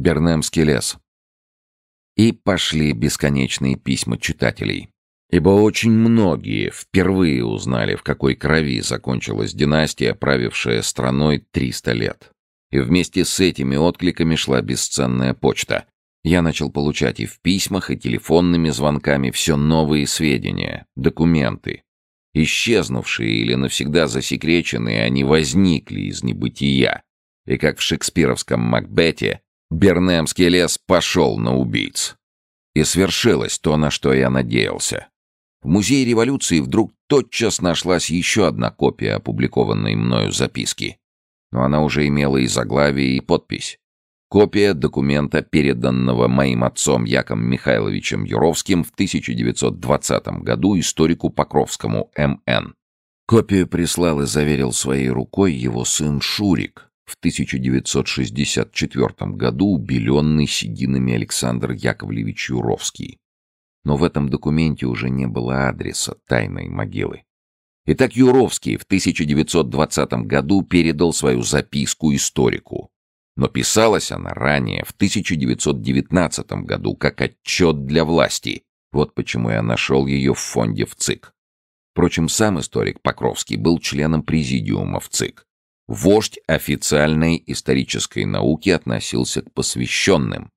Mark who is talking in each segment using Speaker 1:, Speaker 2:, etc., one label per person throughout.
Speaker 1: Бернемский лес. И пошли бесконечные письма читателей. Ибо очень многие впервые узнали, в какой крови закончилась династия, правившая страной 300 лет. И вместе с этими откликами шла бесценная почта. Я начал получать и в письмах, и телефонными звонками все новые сведения, документы. Исчезнувшие или навсегда засекреченные, они возникли из небытия. И как в шекспировском Макбете, Бернемский лес пошел на убийц. И свершилось то, на что я надеялся. В Музее революции вдруг тотчас нашлась еще одна копия опубликованной мною записки. Но она уже имела и заглавие, и подпись. Копия документа, переданного моим отцом Яком Михайловичем Юровским в 1920 году историку Покровскому М.Н. Копию прислал и заверил своей рукой его сын Шурик, в 1964 году убеленный сединами Александр Яковлевич Юровский. Но в этом документе уже не было адреса тайной могилы. Итак, Юровский в 1920 году передал свою записку историку. Но писалась она ранее, в 1919 году, как отчет для власти. Вот почему я нашел ее в фонде в ЦИК. Впрочем, сам историк Покровский был членом президиума в ЦИК. Вождь официальной исторической науки относился к посвященным.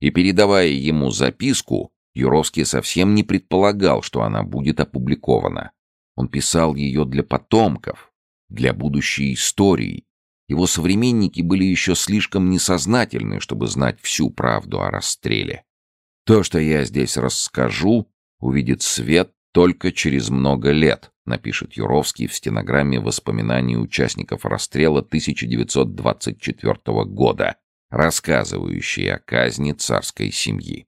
Speaker 1: И передавая ему записку, Юровский совсем не предполагал, что она будет опубликована. Он писал ее для потомков, для будущей истории, его современники были еще слишком несознательны, чтобы знать всю правду о расстреле. То, что я здесь расскажу, увидит свет только через много лет, напишет Юровский в стенограмме воспоминаний участников расстрела 1924 года, рассказывающей о казни царской семьи.